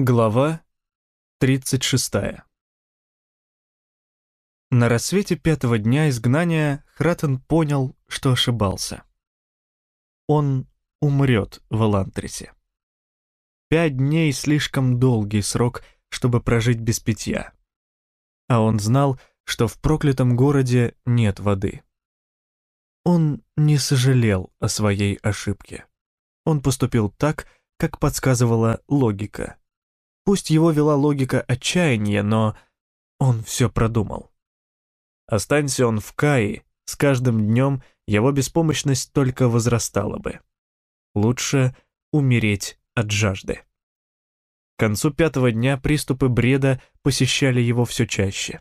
Глава 36 На рассвете пятого дня изгнания Хратен понял, что ошибался. Он умрет в Элантрисе. Пять дней — слишком долгий срок, чтобы прожить без питья. А он знал, что в проклятом городе нет воды. Он не сожалел о своей ошибке. Он поступил так, как подсказывала логика — Пусть его вела логика отчаяния, но он все продумал. Останься он в Каи, с каждым днем его беспомощность только возрастала бы. Лучше умереть от жажды. К концу пятого дня приступы бреда посещали его все чаще.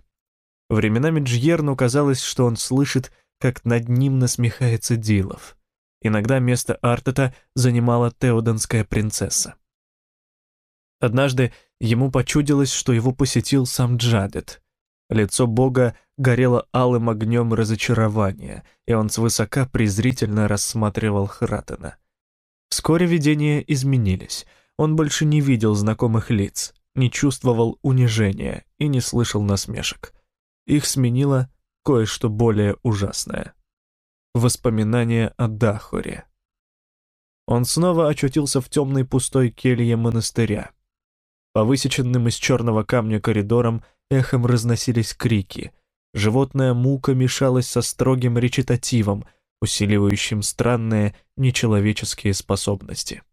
Временами Джьерну казалось, что он слышит, как над ним насмехается Дилов. Иногда место Артета занимала теоденская принцесса. Однажды ему почудилось, что его посетил сам Джадет. Лицо бога горело алым огнем разочарования, и он свысока презрительно рассматривал Хратена. Вскоре видения изменились. Он больше не видел знакомых лиц, не чувствовал унижения и не слышал насмешек. Их сменило кое-что более ужасное. Воспоминания о Дахоре. Он снова очутился в темной пустой келье монастыря. По высеченным из черного камня коридорам эхом разносились крики. Животная мука мешалась со строгим речитативом, усиливающим странные нечеловеческие способности.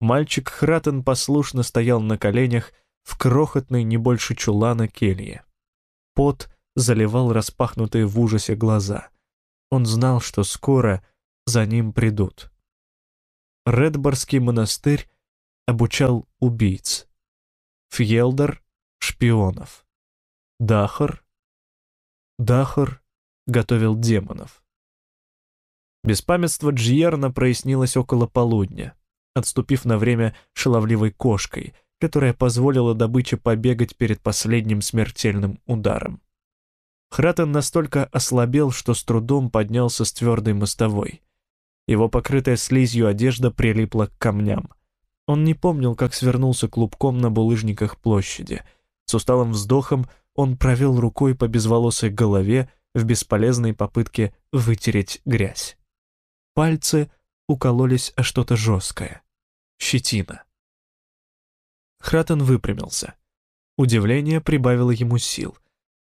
Мальчик Хратен послушно стоял на коленях в крохотной не больше чулана келье. Пот заливал распахнутые в ужасе глаза. Он знал, что скоро за ним придут. Редборский монастырь обучал убийц. Фьелдер — шпионов. Дахар... Дахар готовил демонов. Беспамятство Джиерна прояснилось около полудня, отступив на время шаловливой кошкой, которая позволила добыче побегать перед последним смертельным ударом. Хратен настолько ослабел, что с трудом поднялся с твердой мостовой. Его покрытая слизью одежда прилипла к камням — он не помнил, как свернулся клубком на булыжниках площади. С усталым вздохом он провел рукой по безволосой голове в бесполезной попытке вытереть грязь. Пальцы укололись о что-то жесткое. Щетина. Хратен выпрямился. Удивление прибавило ему сил.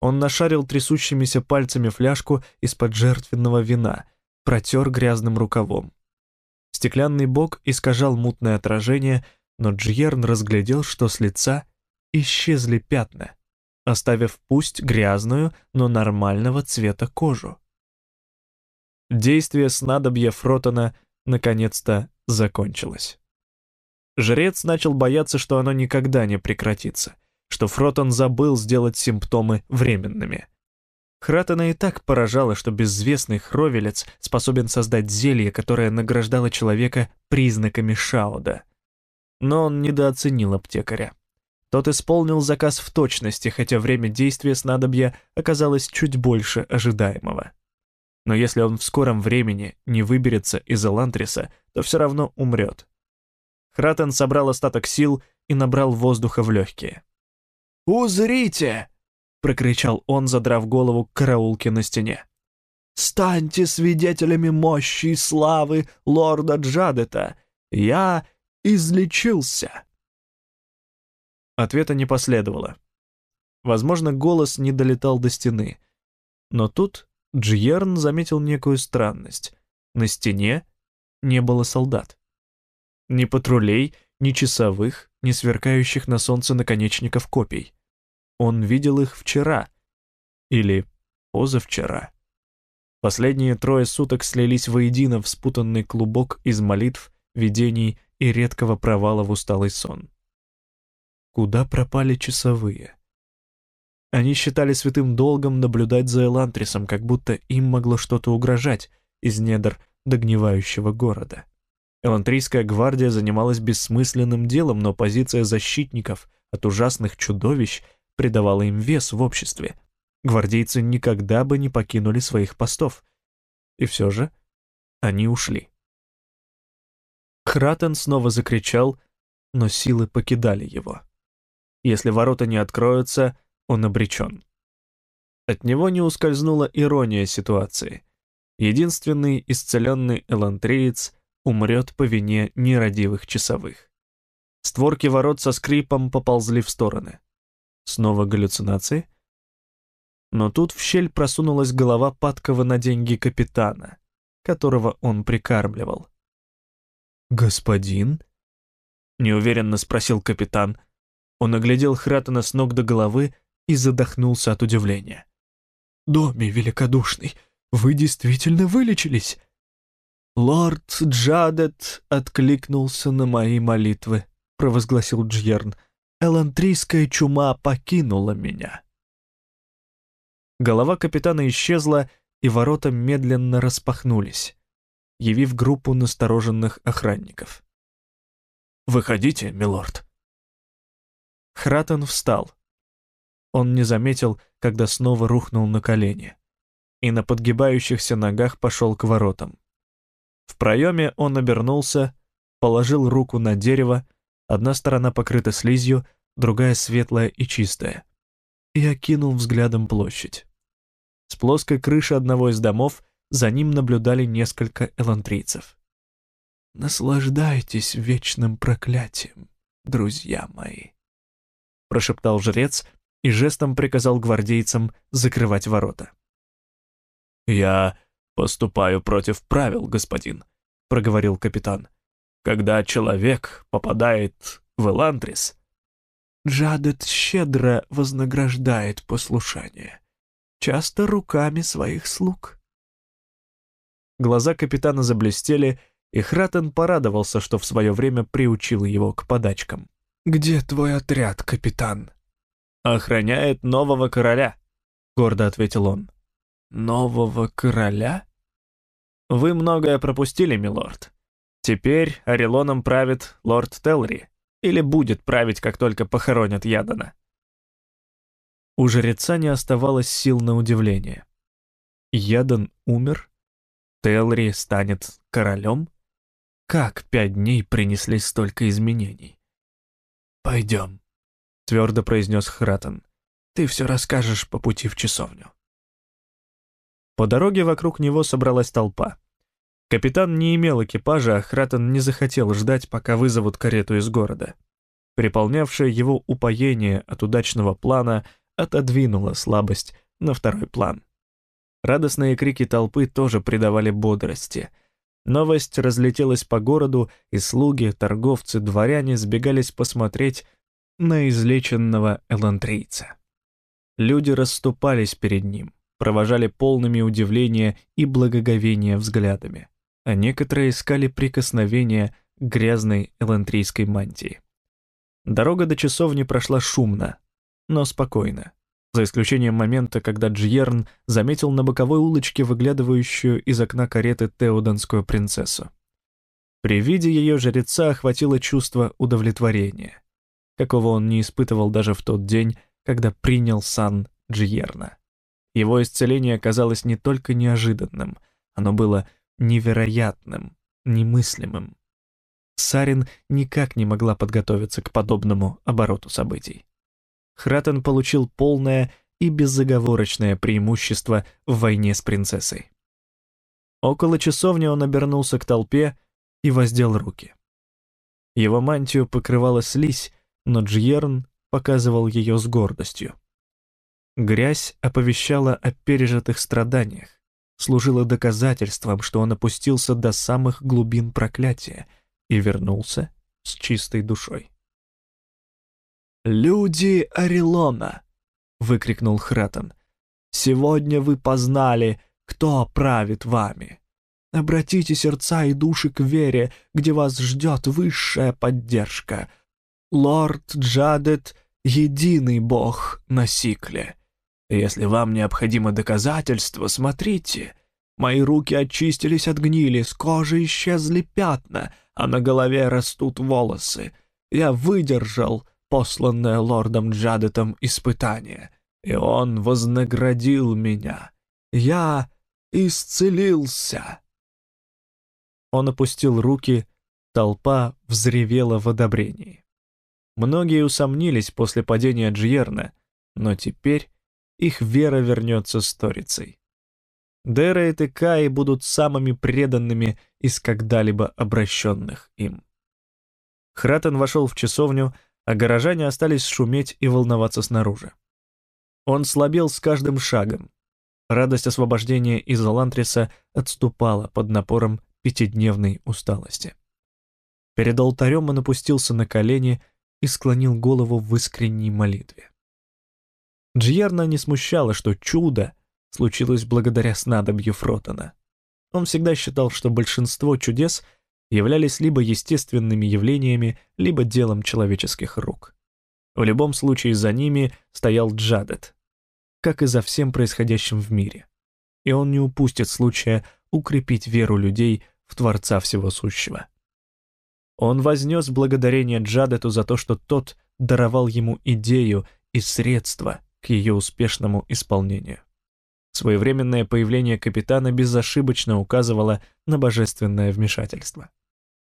Он нашарил трясущимися пальцами фляжку из-под жертвенного вина, протер грязным рукавом. Стеклянный бок искажал мутное отражение, но Джьерн разглядел, что с лица исчезли пятна, оставив пусть грязную, но нормального цвета кожу. Действие снадобья Фротона наконец-то закончилось. Жрец начал бояться, что оно никогда не прекратится, что Фротон забыл сделать симптомы временными. Хратена и так поражало, что безвестный хровелец способен создать зелье, которое награждало человека признаками Шауда. Но он недооценил аптекаря. Тот исполнил заказ в точности, хотя время действия снадобья оказалось чуть больше ожидаемого. Но если он в скором времени не выберется из Элантриса, то все равно умрет. Хратен собрал остаток сил и набрал воздуха в легкие. «Узрите!» Прокричал он, задрав голову к караулке на стене. «Станьте свидетелями мощи и славы лорда Джадета! Я излечился!» Ответа не последовало. Возможно, голос не долетал до стены. Но тут Джиерн заметил некую странность. На стене не было солдат. Ни патрулей, ни часовых, ни сверкающих на солнце наконечников копий. Он видел их вчера. Или позавчера. Последние трое суток слились воедино в спутанный клубок из молитв, видений и редкого провала в усталый сон. Куда пропали часовые? Они считали святым долгом наблюдать за Элантрисом, как будто им могло что-то угрожать из недр догнивающего города. Элантрийская гвардия занималась бессмысленным делом, но позиция защитников от ужасных чудовищ придавало им вес в обществе. Гвардейцы никогда бы не покинули своих постов. И все же они ушли. Хратен снова закричал, но силы покидали его. Если ворота не откроются, он обречен. От него не ускользнула ирония ситуации. Единственный исцеленный элантриец умрет по вине нерадивых часовых. Створки ворот со скрипом поползли в стороны. Снова галлюцинации? Но тут в щель просунулась голова падкого на деньги капитана, которого он прикармливал. «Господин?» — неуверенно спросил капитан. Он оглядел Хратена с ног до головы и задохнулся от удивления. «Доми великодушный, вы действительно вылечились?» «Лорд Джадет откликнулся на мои молитвы», — провозгласил Джьерн. «Элантрийская чума покинула меня». Голова капитана исчезла, и ворота медленно распахнулись, явив группу настороженных охранников. «Выходите, милорд». Хратен встал. Он не заметил, когда снова рухнул на колени, и на подгибающихся ногах пошел к воротам. В проеме он обернулся, положил руку на дерево, одна сторона покрыта слизью, другая светлая и чистая, и окинул взглядом площадь. С плоской крыши одного из домов за ним наблюдали несколько элантрийцев. «Наслаждайтесь вечным проклятием, друзья мои», — прошептал жрец и жестом приказал гвардейцам закрывать ворота. «Я поступаю против правил, господин», — проговорил капитан. «Когда человек попадает в Эландрис...» «Джадет щедро вознаграждает послушание, часто руками своих слуг». Глаза капитана заблестели, и Хратен порадовался, что в свое время приучил его к подачкам. «Где твой отряд, капитан?» «Охраняет нового короля», — гордо ответил он. «Нового короля?» «Вы многое пропустили, милорд. Теперь Орелоном правит лорд Телри, или будет править, как только похоронят Ядана». У жреца не оставалось сил на удивление. Ядан умер? Телри станет королем? Как пять дней принесли столько изменений? «Пойдем», — твердо произнес Хратен. «Ты все расскажешь по пути в часовню». По дороге вокруг него собралась толпа. Капитан не имел экипажа, а Хратен не захотел ждать, пока вызовут карету из города. Приполнявшее его упоение от удачного плана отодвинуло слабость на второй план. Радостные крики толпы тоже придавали бодрости. Новость разлетелась по городу, и слуги, торговцы, дворяне сбегались посмотреть на излеченного элантрийца. Люди расступались перед ним провожали полными удивления и благоговения взглядами, а некоторые искали прикосновения к грязной элантрийской мантии. Дорога до часовни прошла шумно, но спокойно, за исключением момента, когда Джьерн заметил на боковой улочке выглядывающую из окна кареты Теоданскую принцессу. При виде ее жреца охватило чувство удовлетворения, какого он не испытывал даже в тот день, когда принял сан Джьерна. Его исцеление оказалось не только неожиданным, оно было невероятным, немыслимым. Сарин никак не могла подготовиться к подобному обороту событий. Хратен получил полное и безоговорочное преимущество в войне с принцессой. Около часовни он обернулся к толпе и воздел руки. Его мантию покрывала слизь, но Джьерн показывал ее с гордостью. Грязь оповещала о пережитых страданиях, служила доказательством, что он опустился до самых глубин проклятия и вернулся с чистой душой. «Люди Орелона!» — выкрикнул Хратон. «Сегодня вы познали, кто правит вами. Обратите сердца и души к вере, где вас ждет высшая поддержка. Лорд Джадет — единый бог на Сикле» Если вам необходимо доказательство, смотрите. Мои руки очистились от гнили, с кожи исчезли пятна, а на голове растут волосы. Я выдержал посланное лордом Джадетом испытание, и он вознаградил меня. Я исцелился. Он опустил руки, толпа взревела в одобрении. Многие усомнились после падения Джьерна, но теперь их вера вернется сторицей. Дера и Текаи будут самыми преданными из когда-либо обращенных им. Хратен вошел в часовню, а горожане остались шуметь и волноваться снаружи. Он слабел с каждым шагом. Радость освобождения из Алантриса отступала под напором пятидневной усталости. Перед алтарем он опустился на колени и склонил голову в искренней молитве. Джьерна не смущало, что чудо случилось благодаря снадобью Фротона. Он всегда считал, что большинство чудес являлись либо естественными явлениями, либо делом человеческих рук. В любом случае за ними стоял Джадет, как и за всем происходящим в мире. И он не упустит случая укрепить веру людей в Творца Всего Сущего. Он вознес благодарение Джадету за то, что тот даровал ему идею и средства к ее успешному исполнению. Своевременное появление капитана безошибочно указывало на божественное вмешательство.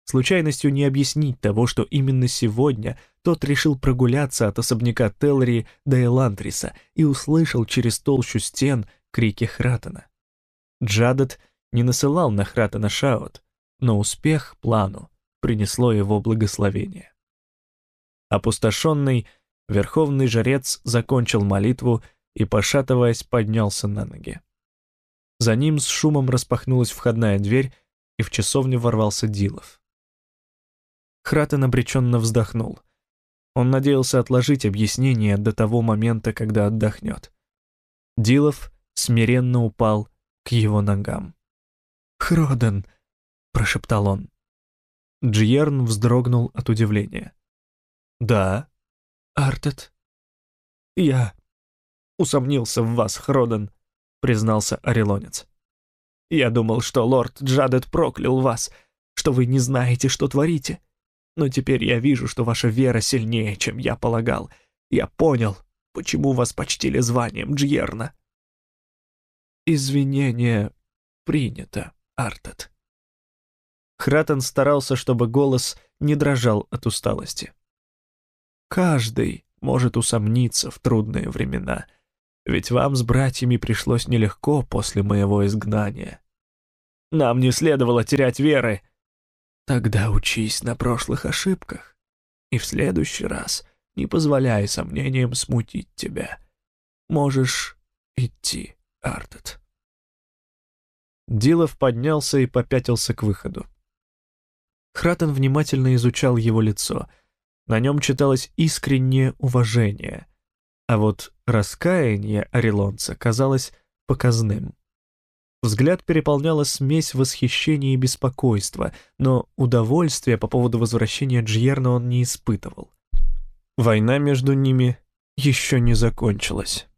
Случайностью не объяснить того, что именно сегодня тот решил прогуляться от особняка Теллери до Элантриса и услышал через толщу стен крики Хратена. Джадет не насылал на Хратена Шаут, но успех плану принесло его благословение. Опустошенный, верховный жрец закончил молитву и, пошатываясь, поднялся на ноги. За ним с шумом распахнулась входная дверь, и в часовню ворвался Дилов. Хратен обреченно вздохнул. Он надеялся отложить объяснение до того момента, когда отдохнет. Дилов смиренно упал к его ногам. «Хроден!» — прошептал он. Джиерн вздрогнул от удивления. «Да, Артет?» «Я усомнился в вас, Хроден», — признался Орелонец. «Я думал, что лорд Джадет проклял вас, что вы не знаете, что творите. Но теперь я вижу, что ваша вера сильнее, чем я полагал. Я понял, почему вас почтили званием Джьерна». «Извинение принято, Артет». Хратен старался, чтобы голос не дрожал от усталости. «Каждый может усомниться в трудные времена», ведь вам с братьями пришлось нелегко после моего изгнания. Нам не следовало терять веры. Тогда учись на прошлых ошибках. И в следующий раз не позволяй сомнениям смутить тебя. Можешь идти, Артет. Дилов поднялся и попятился к выходу. Хратен внимательно изучал его лицо. На нем читалось искреннее уважение — а вот раскаяние орелонца казалось показным. Взгляд переполняла смесь восхищения и беспокойства, но удовольствия по поводу возвращения Джьерна он не испытывал. Война между ними еще не закончилась.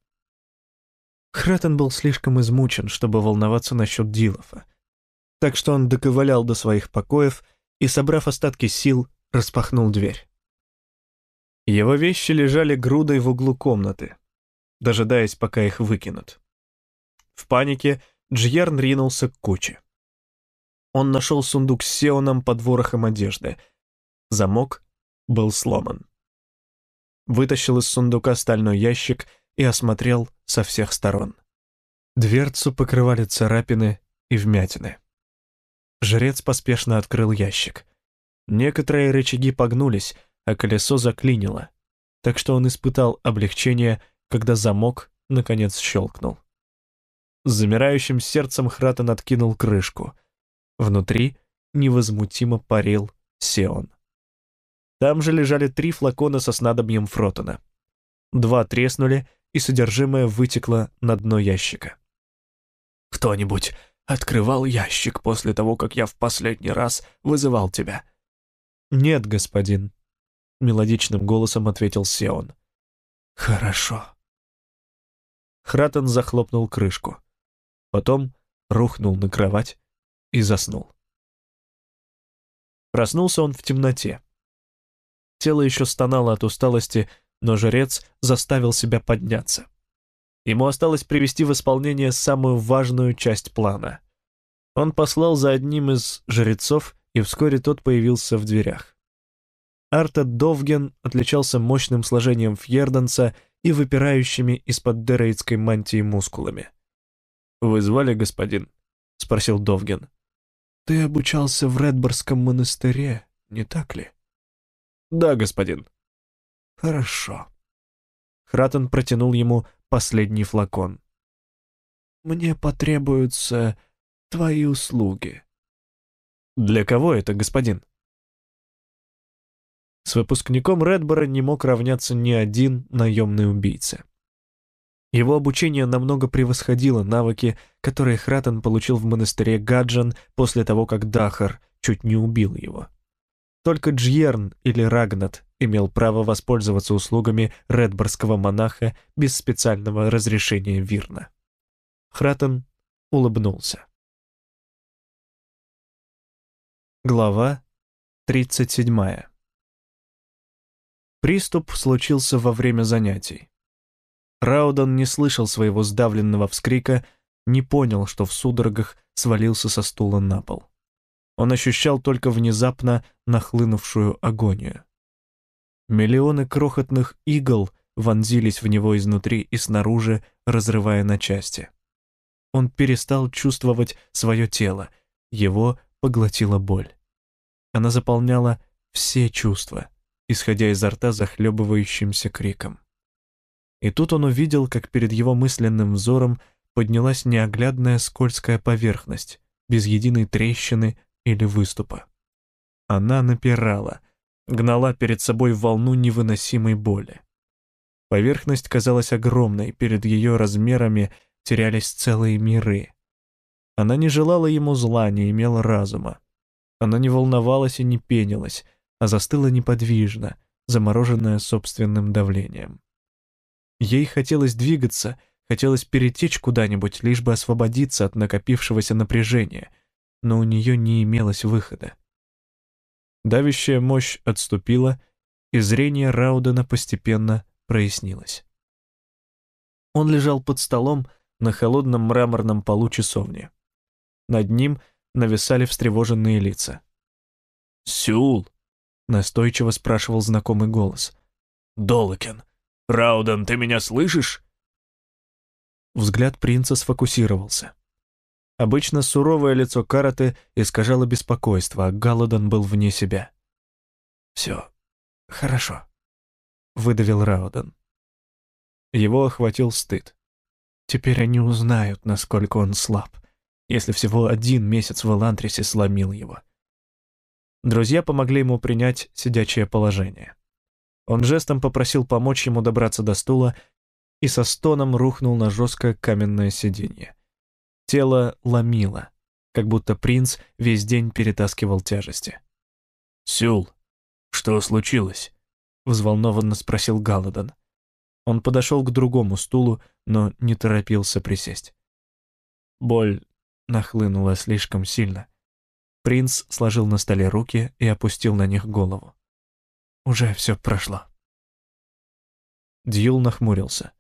Хратен был слишком измучен, чтобы волноваться насчет Дилофа. Так что он доковылял до своих покоев и, собрав остатки сил, распахнул дверь. Его вещи лежали грудой в углу комнаты, дожидаясь, пока их выкинут. В панике Джьерн ринулся к куче. Он нашел сундук с сеоном под ворохом одежды. Замок был сломан. Вытащил из сундука стальной ящик и осмотрел со всех сторон. Дверцу покрывали царапины и вмятины. Жрец поспешно открыл ящик. Некоторые рычаги погнулись, а колесо заклинило, так что он испытал облегчение, когда замок, наконец, щелкнул. С замирающим сердцем Хратен откинул крышку. Внутри невозмутимо парил Сеон. Там же лежали три флакона со снадобьем Фротона. Два треснули, и содержимое вытекло на дно ящика. «Кто-нибудь открывал ящик после того, как я в последний раз вызывал тебя?» «Нет, господин», — мелодичным голосом ответил Сеон. «Хорошо». Хратен захлопнул крышку. Потом рухнул на кровать и заснул. Проснулся он в темноте. Тело еще стонало от усталости, но жрец заставил себя подняться. Ему осталось привести в исполнение самую важную часть плана. Он послал за одним из жрецов, и вскоре тот появился в дверях. Артед Довген отличался мощным сложением фьерданца и выпирающими из-под дерейтской мантии мускулами. «Вы звали, господин?» — спросил Довген. «Ты обучался в Редборском монастыре, не так ли?» «Да, господин». «Хорошо». Хратен протянул ему последний флакон. «Мне потребуются твои услуги». «Для кого это, господин?» С выпускником Редбора не мог равняться ни один наемный убийца. Его обучение намного превосходило навыки, которые Хратен получил в монастыре Гаджан после того, как Дахар чуть не убил его. Только Джьерн или Рагнат имел право воспользоваться услугами редборского монаха без специального разрешения Вирна. Хратен улыбнулся. Глава 37 Приступ случился во время занятий. Раудан не слышал своего сдавленного вскрика, не понял, что в судорогах свалился со стула на пол. Он ощущал только внезапно нахлынувшую агонию. Миллионы крохотных игл вонзились в него изнутри и снаружи, разрывая на части. Он перестал чувствовать свое тело, его поглотила боль. Она заполняла все чувства — исходя изо рта захлебывающимся криком. И тут он увидел, как перед его мысленным взором поднялась неоглядная скользкая поверхность, без единой трещины или выступа. Она напирала, гнала перед собой волну невыносимой боли. Поверхность казалась огромной, перед ее размерами терялись целые миры. Она не желала ему зла, не имела разума. Она не волновалась и не пенилась, а застыла неподвижно, замороженная собственным давлением. Ей хотелось двигаться, хотелось перетечь куда-нибудь, лишь бы освободиться от накопившегося напряжения, но у нее не имелось выхода. Давящая мощь отступила, и зрение Раудена постепенно прояснилось. Он лежал под столом на холодном мраморном полу часовни. Над ним нависали встревоженные лица. «Сюл!» — настойчиво спрашивал знакомый голос. «Долокен! Рауден, ты меня слышишь?» Взгляд принца сфокусировался. Обычно суровое лицо Караты искажало беспокойство, а Галладон был вне себя. «Все хорошо», — выдавил Рауден. Его охватил стыд. Теперь они узнают, насколько он слаб, если всего один месяц в Элантрисе сломил его. Друзья помогли ему принять сидячее положение. Он жестом попросил помочь ему добраться до стула и со стоном рухнул на жесткое каменное сиденье. Тело ломило, как будто принц весь день перетаскивал тяжести. «Сюл, что случилось?» — взволнованно спросил Галадон. Он подошел к другому стулу, но не торопился присесть. Боль нахлынула слишком сильно. Принц сложил на столе руки и опустил на них голову. «Уже все прошло». Дьюл нахмурился.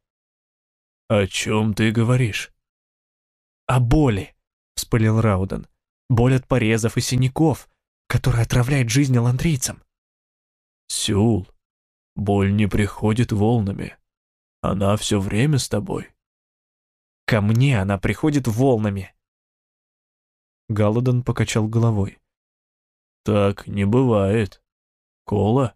«О чем ты говоришь?» «О боли», — вспылил Рауден. «Боль от порезов и синяков, которая отравляет жизнь ландрийцам». «Сюл, боль не приходит волнами. Она все время с тобой». «Ко мне она приходит волнами», Галадон покачал головой. «Так не бывает. Кола?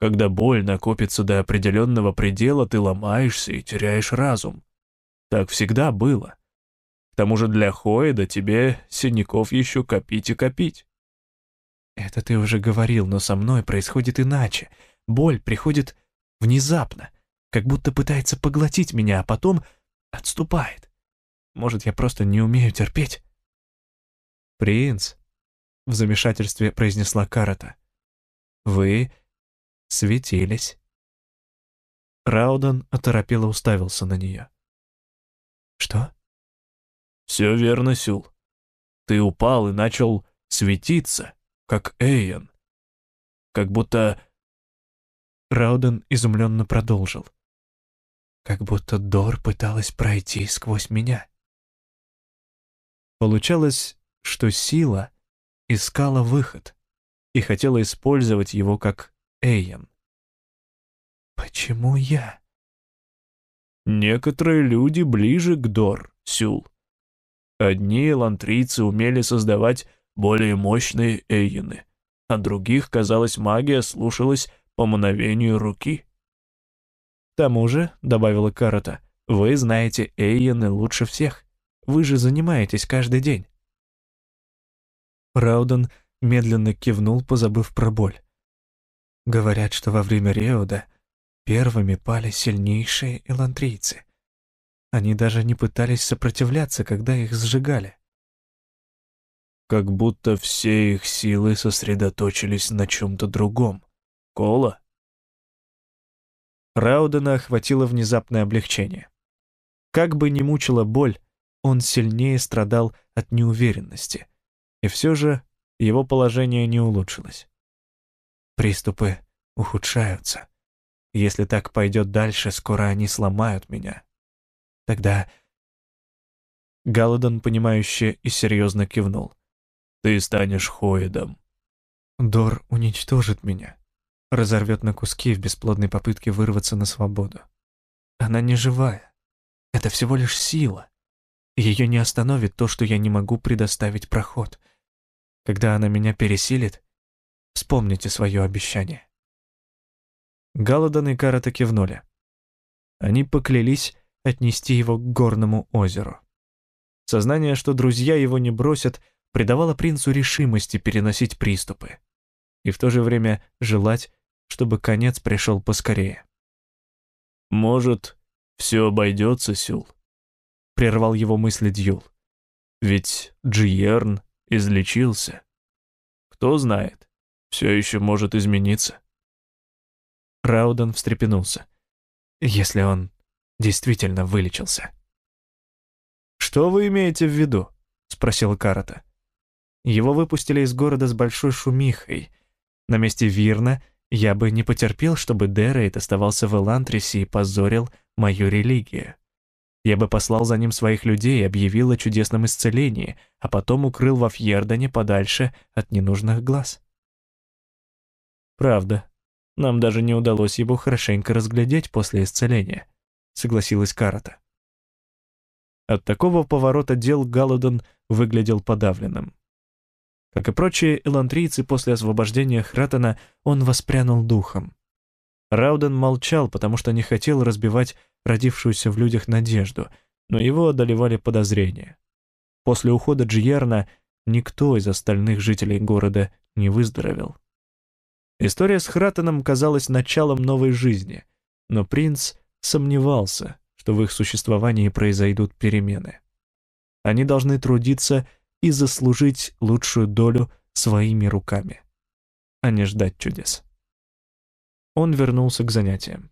Когда боль накопится до определенного предела, ты ломаешься и теряешь разум. Так всегда было. К тому же для Хоида тебе синяков еще копить и копить». «Это ты уже говорил, но со мной происходит иначе. Боль приходит внезапно, как будто пытается поглотить меня, а потом отступает. Может, я просто не умею терпеть?» «Принц», — в замешательстве произнесла Карата, — «вы светились». Рауден оторопело уставился на нее. «Что?» «Все верно, Сюл. Ты упал и начал светиться, как Эйен. Как будто...» Рауден изумленно продолжил. «Как будто Дор пыталась пройти сквозь меня». Получалось, что сила искала выход. и хотела использовать его как Эйен. «Почему я?» Некоторые люди ближе к Дор, Сюл. Одни элантрийцы умели создавать более мощные эйены, а других, казалось, магия слушалась по мановению руки. «К тому же», — добавила Карата, — «вы знаете эйены лучше всех. Вы же занимаетесь каждый день». Рауден медленно кивнул, позабыв про боль. Говорят, что во время Реуда первыми пали сильнейшие элантрийцы. Они даже не пытались сопротивляться, когда их сжигали. Как будто все их силы сосредоточились на чем-то другом. Кола? Раудена охватило внезапное облегчение. Как бы ни мучила боль, он сильнее страдал от неуверенности. И все же его положение не улучшилось. Приступы ухудшаются. Если так пойдет дальше, скоро они сломают меня. Тогда... Галадон, понимающе и серьезно кивнул. «Ты станешь Хоидом». Дор уничтожит меня, разорвет на куски в бесплодной попытке вырваться на свободу. Она не живая. Это всего лишь сила. Ее не остановит то, что я не могу предоставить проход — когда она меня пересилит, вспомните свое обещание». Галадон и Карата кивнули. Они поклялись отнести его к горному озеру. Сознание, что друзья его не бросят, придавало принцу решимости переносить приступы и в то же время желать, чтобы конец пришел поскорее. «Может, все обойдется, Сюл?» — прервал его мысли Дьюл. «Ведь Джиерн излечился. Кто знает, все еще может измениться. Рауден встрепенулся. Если он действительно вылечился. «Что вы имеете в виду?» — спросил Карата. Его выпустили из города с большой шумихой. На месте Вирна я бы не потерпел, чтобы Дерейт оставался в Элантрисе и позорил мою религию. Я бы послал за ним своих людей и объявил о чудесном исцелении, а потом укрыл во Фьердане подальше от ненужных глаз. Правда, нам даже не удалось его хорошенько разглядеть после исцеления, согласилась Карата. От такого поворота дел Галадон выглядел подавленным. Как и прочие элантрийцы после освобождения Хратена, он воспрянул духом. Рауден молчал, потому что не хотел разбивать родившуюся в людях надежду, но его одолевали подозрения. После ухода Джиерна никто из остальных жителей города не выздоровел. История с Хратеном казалась началом новой жизни, но принц сомневался, что в их существовании произойдут перемены. Они должны трудиться и заслужить лучшую долю своими руками, а не ждать чудес. Он вернулся к занятиям.